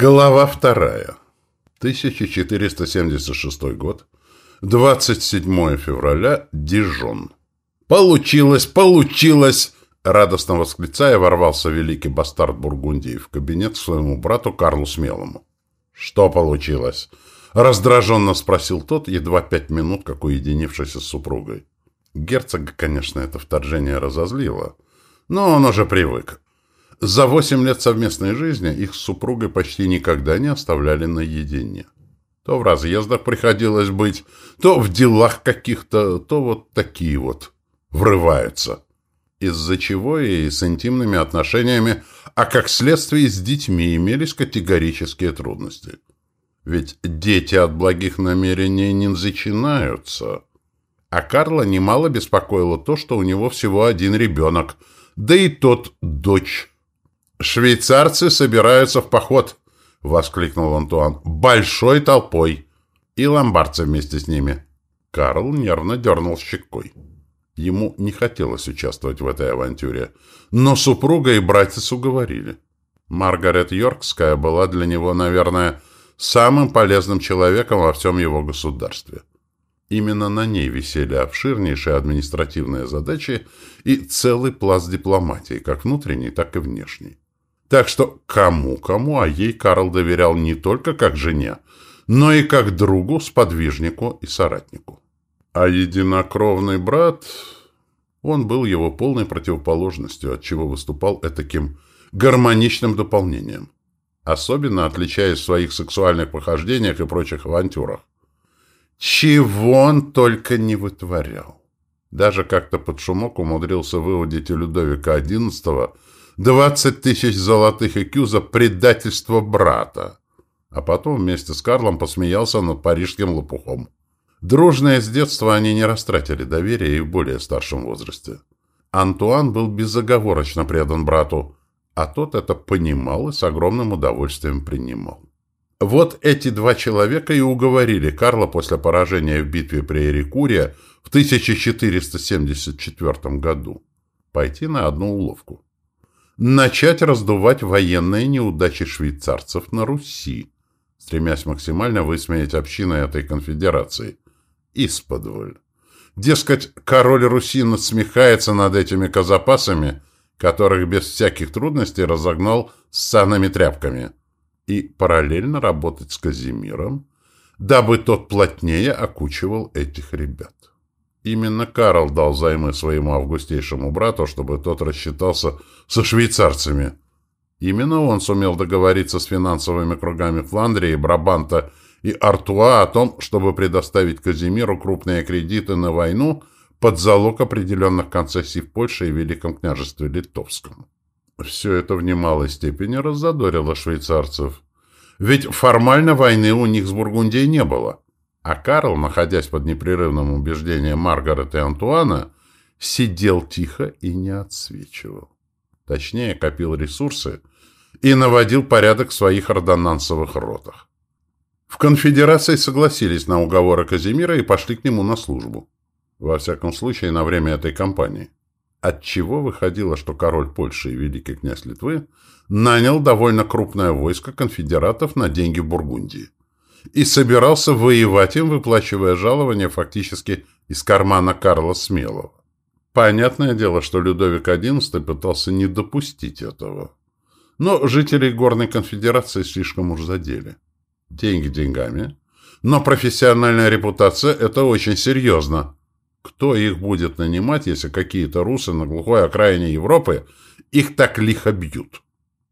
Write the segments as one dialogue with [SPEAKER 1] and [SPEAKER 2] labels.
[SPEAKER 1] Глава вторая. 1476 год. 27 февраля. Дижон. «Получилось! Получилось!» Радостно восклицая, ворвался великий бастард Бургундии в кабинет своему брату Карлу Смелому. «Что получилось?» Раздраженно спросил тот, едва пять минут, как уединившись с супругой. Герцога, конечно, это вторжение разозлило, но он уже привык. За восемь лет совместной жизни их с супругой почти никогда не оставляли наедине. То в разъездах приходилось быть, то в делах каких-то, то вот такие вот врываются. Из-за чего и с интимными отношениями, а как следствие с детьми имелись категорические трудности. Ведь дети от благих намерений не начинаются. А Карла немало беспокоило то, что у него всего один ребенок, да и тот дочь «Швейцарцы собираются в поход!» — воскликнул Антуан. «Большой толпой!» «И ломбардцы вместе с ними!» Карл нервно дернул щекой. Ему не хотелось участвовать в этой авантюре, но супруга и братец уговорили. Маргарет Йоркская была для него, наверное, самым полезным человеком во всем его государстве. Именно на ней висели обширнейшие административные задачи и целый пласт дипломатии, как внутренней, так и внешней. Так что кому-кому, а ей Карл доверял не только как жене, но и как другу, сподвижнику и соратнику. А единокровный брат... Он был его полной противоположностью, от чего выступал этаким гармоничным дополнением, особенно отличаясь в своих сексуальных похождениях и прочих авантюрах. Чего он только не вытворял. Даже как-то под шумок умудрился выводить у Людовика XI Двадцать тысяч золотых икю за предательство брата. А потом вместе с Карлом посмеялся над парижским лопухом. Дружное с детства они не растратили доверия и в более старшем возрасте. Антуан был безоговорочно предан брату, а тот это понимал и с огромным удовольствием принимал. Вот эти два человека и уговорили Карла после поражения в битве при Эрикуре в 1474 году пойти на одну уловку начать раздувать военные неудачи швейцарцев на Руси, стремясь максимально высмеять общины этой конфедерации. Исподволь. Дескать, король Руси насмехается над этими казапасами, которых без всяких трудностей разогнал с санными тряпками, и параллельно работать с Казимиром, дабы тот плотнее окучивал этих ребят. Именно Карл дал займы своему августейшему брату, чтобы тот рассчитался со швейцарцами. Именно он сумел договориться с финансовыми кругами Фландрии, Брабанта и Артуа о том, чтобы предоставить Казимиру крупные кредиты на войну под залог определенных концессий в Польше и Великом княжестве Литовском. Все это в немалой степени раззадорило швейцарцев. Ведь формально войны у них с Бургундией не было. А Карл, находясь под непрерывным убеждением Маргарет и Антуана, сидел тихо и не отсвечивал. Точнее, копил ресурсы и наводил порядок в своих ордонансовых ротах. В конфедерации согласились на уговоры Казимира и пошли к нему на службу. Во всяком случае, на время этой кампании. Отчего выходило, что король Польши и великий князь Литвы нанял довольно крупное войско конфедератов на деньги Бургундии и собирался воевать им, выплачивая жалования фактически из кармана Карла Смелого. Понятное дело, что Людовик XI пытался не допустить этого. Но жителей Горной конфедерации слишком уж задели. Деньги деньгами. Но профессиональная репутация – это очень серьезно. Кто их будет нанимать, если какие-то русы на глухой окраине Европы их так лихо бьют?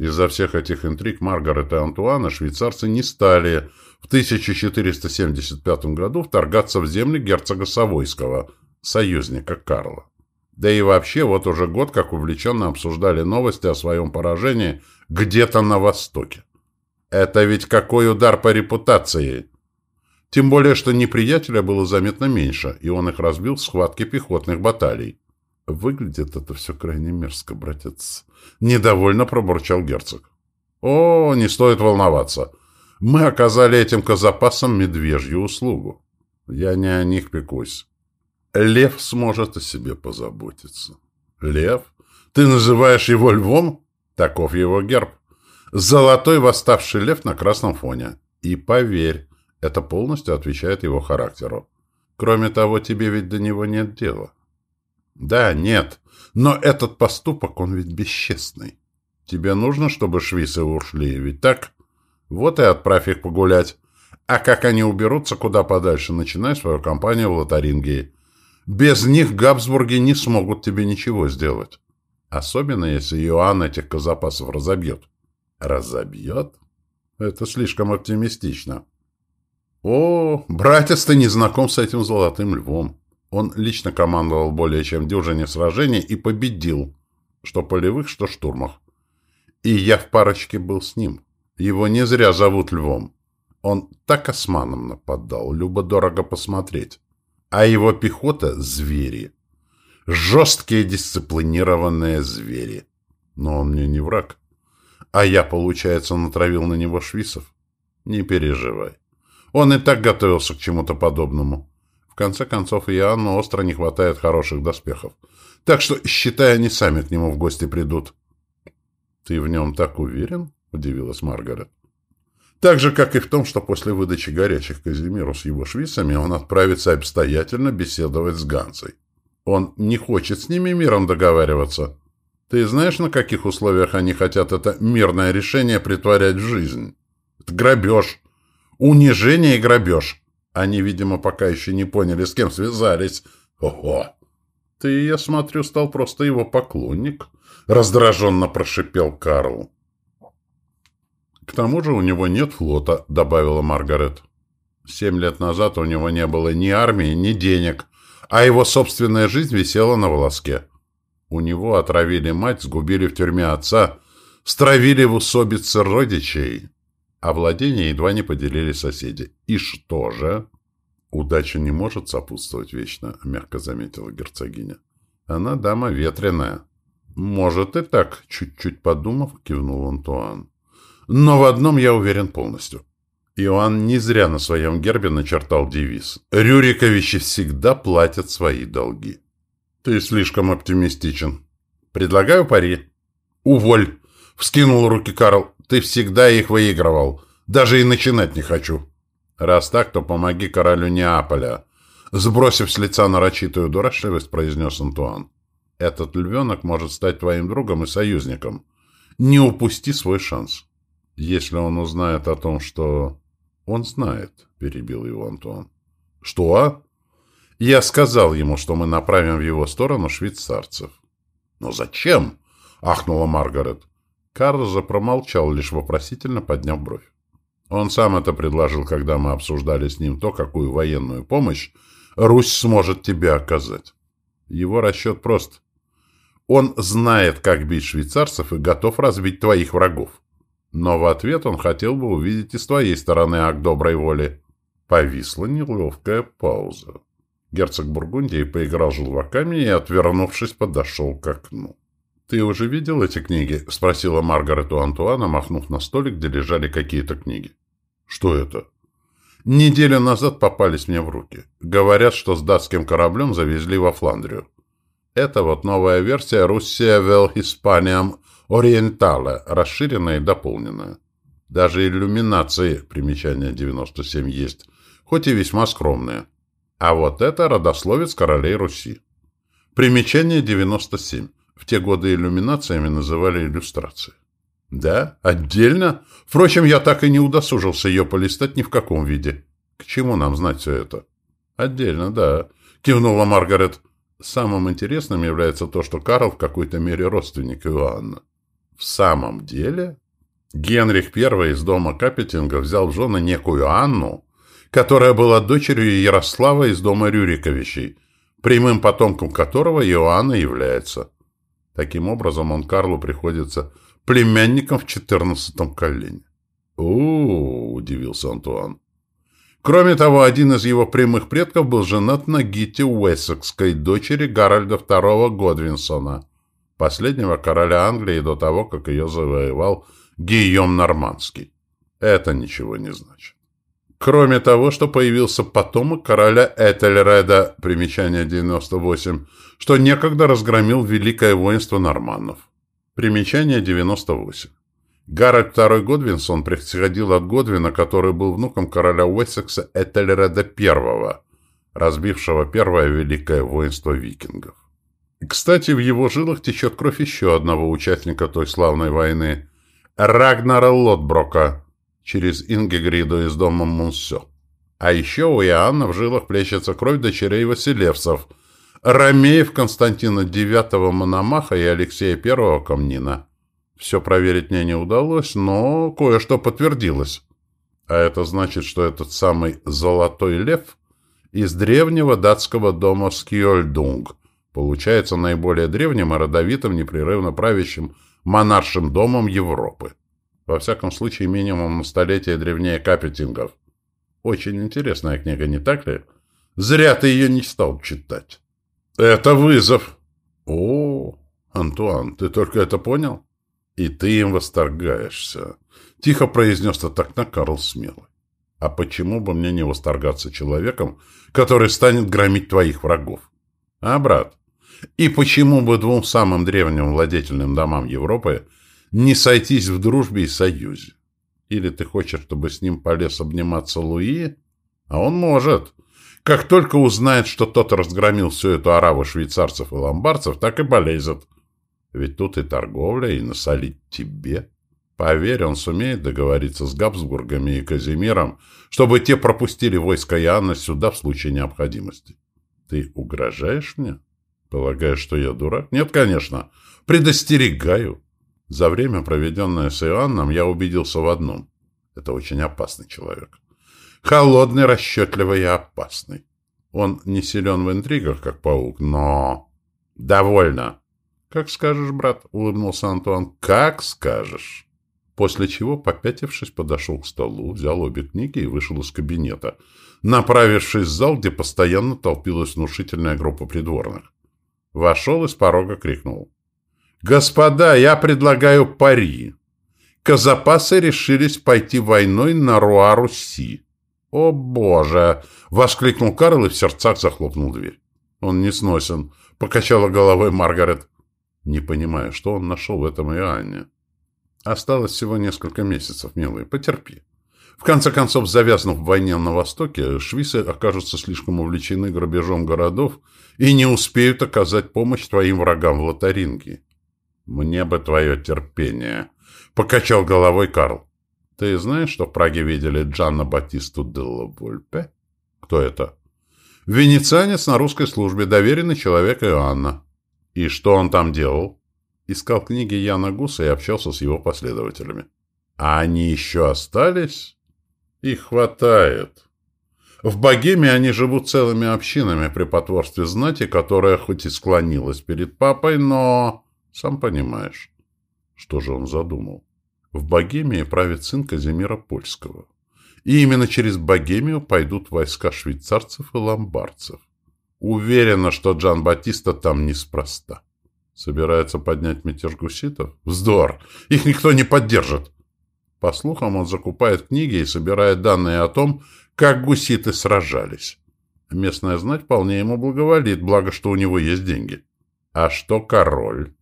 [SPEAKER 1] Из-за всех этих интриг Маргарет и Антуана швейцарцы не стали в 1475 году вторгаться в земли герцога Савойского, союзника Карла. Да и вообще вот уже год как увлеченно обсуждали новости о своем поражении где-то на Востоке. Это ведь какой удар по репутации! Тем более, что неприятеля было заметно меньше, и он их разбил в схватке пехотных баталий. Выглядит это все крайне мерзко, братец. Недовольно пробурчал герцог. О, не стоит волноваться. Мы оказали этим казапасам медвежью услугу. Я не о них пекусь. Лев сможет о себе позаботиться. Лев? Ты называешь его львом? Таков его герб. Золотой восставший лев на красном фоне. И поверь, это полностью отвечает его характеру. Кроме того, тебе ведь до него нет дела. Да, нет. Но этот поступок, он ведь бесчестный. Тебе нужно, чтобы швисы ушли, ведь так? Вот и отправь их погулять. А как они уберутся куда подальше, начинай свою кампанию в Лотарингии. Без них Габсбурги не смогут тебе ничего сделать. Особенно, если Иоанн этих казапасов разобьет. Разобьет? Это слишком оптимистично. О, братец, ты не знаком с этим золотым львом. Он лично командовал более чем дюжине сражений и победил, что полевых, что штурмах. И я в парочке был с ним. Его не зря зовут львом. Он так османом нападал, любо-дорого посмотреть. А его пехота — звери. Жесткие дисциплинированные звери. Но он мне не враг. А я, получается, натравил на него швисов. Не переживай. Он и так готовился к чему-то подобному. Конце концов, Иоанну остро не хватает хороших доспехов. Так что, считай, они сами к нему в гости придут. — Ты в нем так уверен? — удивилась Маргарет. Так же, как и в том, что после выдачи горячих Казимиру с его швейцами он отправится обстоятельно беседовать с Ганцей. Он не хочет с ними миром договариваться. Ты знаешь, на каких условиях они хотят это мирное решение притворять в жизнь? Это грабеж. Унижение и грабеж. Они, видимо, пока еще не поняли, с кем связались. Ого! Ты, я смотрю, стал просто его поклонник. Раздраженно прошипел Карл. К тому же у него нет флота, добавила Маргарет. Семь лет назад у него не было ни армии, ни денег, а его собственная жизнь висела на волоске. У него отравили мать, сгубили в тюрьме отца, стравили в усобице родичей, а владения едва не поделили соседи. И что же? Удача не может сопутствовать вечно, мягко заметила герцогиня. Она дама ветреная. Может и так, чуть-чуть подумав, кивнул Антуан. Но в одном я уверен полностью. Иоанн не зря на своем гербе начертал девиз. «Рюриковичи всегда платят свои долги». «Ты слишком оптимистичен. Предлагаю пари». «Уволь!» — вскинул руки Карл. «Ты всегда их выигрывал. Даже и начинать не хочу». «Раз так, то помоги королю Неаполя». Сбросив с лица нарочитую дурашливость, произнес Антуан. «Этот львенок может стать твоим другом и союзником. Не упусти свой шанс». Если он узнает о том, что... Он знает, перебил его Антуан. Что? Я сказал ему, что мы направим в его сторону швейцарцев. Но зачем? Ахнула Маргарет. Карл же промолчал, лишь вопросительно подняв бровь. Он сам это предложил, когда мы обсуждали с ним то, какую военную помощь Русь сможет тебе оказать. Его расчет прост. Он знает, как бить швейцарцев и готов разбить твоих врагов. Но в ответ он хотел бы увидеть и с твоей стороны акт доброй воли. Повисла неловкая пауза. Герцог Бургундии поиграл желваками и, отвернувшись, подошел к окну. «Ты уже видел эти книги?» — спросила Маргарет у Антуана, махнув на столик, где лежали какие-то книги. «Что это?» «Неделю назад попались мне в руки. Говорят, что с датским кораблем завезли во Фландрию. Это вот новая версия «Руссия вел Hispaniam Ориентала, расширенная и дополненная. Даже иллюминации, примечание 97, есть, хоть и весьма скромные. А вот это родословец королей Руси. Примечание 97. В те годы иллюминациями называли иллюстрации. Да, отдельно. Впрочем, я так и не удосужился ее полистать ни в каком виде. К чему нам знать все это? Отдельно, да, кивнула Маргарет. Самым интересным является то, что Карл в какой-то мере родственник Иоанна. В самом деле, Генрих I из дома Капетинга взял в жены некую Анну, которая была дочерью Ярослава из дома Рюриковичей, прямым потомком которого Иоанна является. Таким образом, он Карлу приходится племянником в четырнадцатом колене. «О-о-о!» — удивился Антуан. Кроме того, один из его прямых предков был женат на Гите Уэссекской, дочери Гарольда II Годвинсона, последнего короля Англии до того, как ее завоевал Гийом Нормандский. Это ничего не значит. Кроме того, что появился потомок короля Этельреда, примечание 98, что некогда разгромил великое воинство норманнов. Примечание 98. Гарольд II Годвинсон происходил от Годвина, который был внуком короля Уэссекса Этельреда I, разбившего первое великое воинство викингов. Кстати, в его жилах течет кровь еще одного участника той славной войны – Рагнара Лотброка через Ингегриду из дома Мунсё. А еще у Иоанна в жилах плещется кровь дочерей Василевцев – Ромеев Константина IX Мономаха и Алексея I Камнина. Все проверить мне не удалось, но кое-что подтвердилось. А это значит, что этот самый «золотой лев» из древнего датского дома Скьольдунг получается наиболее древним и родовитым, непрерывно правящим монаршим домом Европы. Во всяком случае, минимум на столетие древнее Капетингов. Очень интересная книга, не так ли? Зря ты ее не стал читать. Это вызов. О, Антуан, ты только это понял? И ты им восторгаешься. Тихо произнес так на Карл смелый. А почему бы мне не восторгаться человеком, который станет громить твоих врагов? А, брат? И почему бы двум самым древним владетельным домам Европы не сойтись в дружбе и союзе? Или ты хочешь, чтобы с ним полез обниматься Луи? А он может. Как только узнает, что тот разгромил всю эту ораву швейцарцев и ломбардцев, так и полезет. Ведь тут и торговля, и насолить тебе. Поверь, он сумеет договориться с Габсбургами и Казимиром, чтобы те пропустили войско Иоанна сюда в случае необходимости. Ты угрожаешь мне? Полагаешь, что я дурак? Нет, конечно. Предостерегаю. За время, проведенное с Иоанном, я убедился в одном. Это очень опасный человек. Холодный, расчетливый и опасный. Он не силен в интригах, как паук, но... Довольно. Как скажешь, брат, улыбнулся Антуан. Как скажешь. После чего, попятившись, подошел к столу, взял обе книги и вышел из кабинета, направившись в зал, где постоянно толпилась внушительная группа придворных. Вошел и с порога крикнул. «Господа, я предлагаю пари. Казапасы решились пойти войной на Руа-Руси. «О, боже!» — воскликнул Карл и в сердцах захлопнул дверь. «Он не сносен», — покачала головой Маргарет. «Не понимаю, что он нашел в этом Иоанне». «Осталось всего несколько месяцев, милый, потерпи. В конце концов, завязнув в войне на Востоке, швейцы окажутся слишком увлечены грабежом городов и не успеют оказать помощь твоим врагам в Лотарингии». «Мне бы твое терпение», — покачал головой Карл. Ты знаешь, что в Праге видели Джанна Батисту Делла Вольпе? Кто это? Венецианец на русской службе, доверенный человек Иоанна. И что он там делал? Искал книги Яна Гуса и общался с его последователями. А они еще остались? Их хватает. В Богемии они живут целыми общинами при потворстве знати, которая хоть и склонилась перед папой, но... Сам понимаешь. Что же он задумал? В Богемии правит сын Казимира Польского. И именно через Богемию пойдут войска швейцарцев и ломбардцев. Уверена, что Джан Батиста там неспроста. Собирается поднять мятеж гуситов? Вздор! Их никто не поддержит! По слухам, он закупает книги и собирает данные о том, как гуситы сражались. Местная знать вполне ему благоволит, благо, что у него есть деньги. А что король?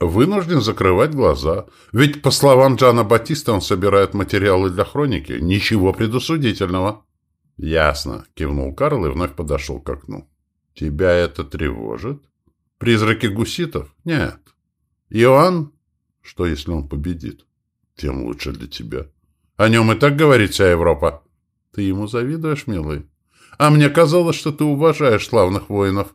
[SPEAKER 1] Вынужден закрывать глаза. Ведь, по словам Джана Батиста, он собирает материалы для хроники. Ничего предусудительного. «Ясно», — кивнул Карл и вновь подошел к окну. «Тебя это тревожит? Призраки гуситов? Нет. Иоанн? Что, если он победит? Тем лучше для тебя. О нем и так говорит вся Европа. Ты ему завидуешь, милый? А мне казалось, что ты уважаешь славных воинов.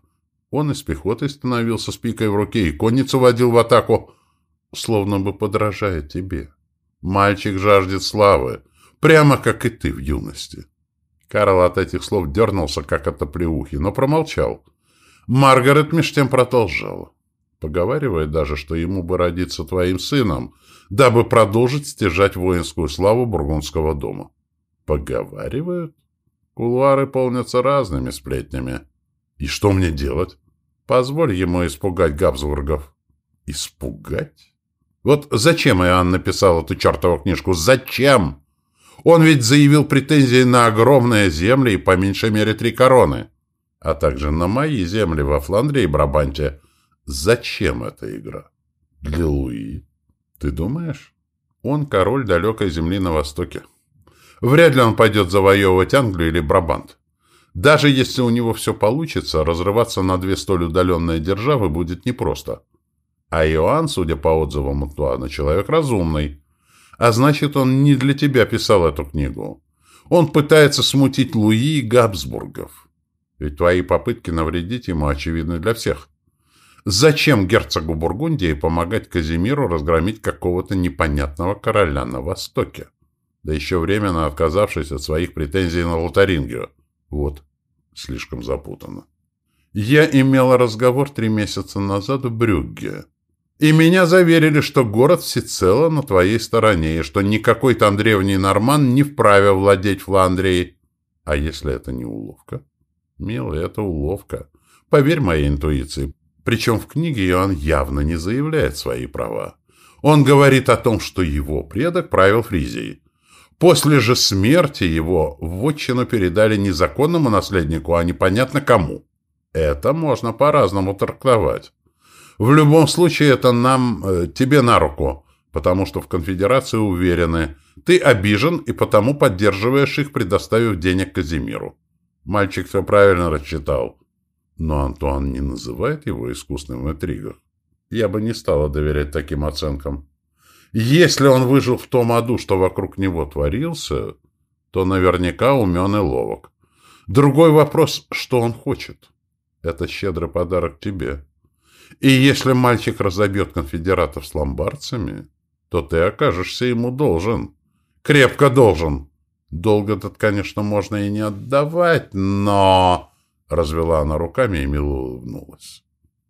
[SPEAKER 1] Он из пехоты становился с пикой в руке и конницу водил в атаку, словно бы подражает тебе. Мальчик жаждет славы, прямо как и ты в юности. Карл от этих слов дернулся, как от оплеухи, но промолчал. Маргарет меж тем продолжала. Поговаривает даже, что ему бы родиться твоим сыном, дабы продолжить стяжать воинскую славу бургундского дома. Поговаривают? Кулуары полнятся разными сплетнями. И что мне делать? Позволь ему испугать Габсбургов. Испугать? Вот зачем Иоанн написал эту чертову книжку? Зачем? Он ведь заявил претензии на огромные земли и по меньшей мере три короны, а также на мои земли во Фландрии и Брабанте. Зачем эта игра? Для Луи. Ты думаешь? Он король далекой земли на востоке. Вряд ли он пойдет завоевывать Англию или Брабант. Даже если у него все получится, разрываться на две столь удаленные державы будет непросто. А Иоанн, судя по отзывам Антуана, человек разумный. А значит, он не для тебя писал эту книгу. Он пытается смутить Луи и Габсбургов. Ведь твои попытки навредить ему очевидны для всех. Зачем герцогу Бургундии помогать Казимиру разгромить какого-то непонятного короля на Востоке? Да еще временно отказавшись от своих претензий на Лотарингию. Вот, слишком запутанно. Я имела разговор три месяца назад в Брюгге. И меня заверили, что город всецело на твоей стороне, и что никакой там древний норман не вправе владеть Фландрией. А если это не уловка? Милый, это уловка. Поверь моей интуиции, причем в книге Иоанн явно не заявляет свои права. Он говорит о том, что его предок правил Фризией. После же смерти его в вотчину передали незаконному наследнику, а непонятно кому. Это можно по-разному трактовать. В любом случае, это нам, э, тебе на руку, потому что в конфедерации уверены, ты обижен и потому поддерживаешь их, предоставив денег Казимиру. Мальчик все правильно рассчитал. Но Антуан не называет его искусным в. Я бы не стала доверять таким оценкам. Если он выжил в том аду, что вокруг него творился, то наверняка умен и ловок. Другой вопрос, что он хочет. Это щедрый подарок тебе. И если мальчик разобьет конфедератов с ломбардцами, то ты окажешься ему должен. Крепко должен. Долг этот, конечно, можно и не отдавать, но... Развела она руками и мило улыбнулась.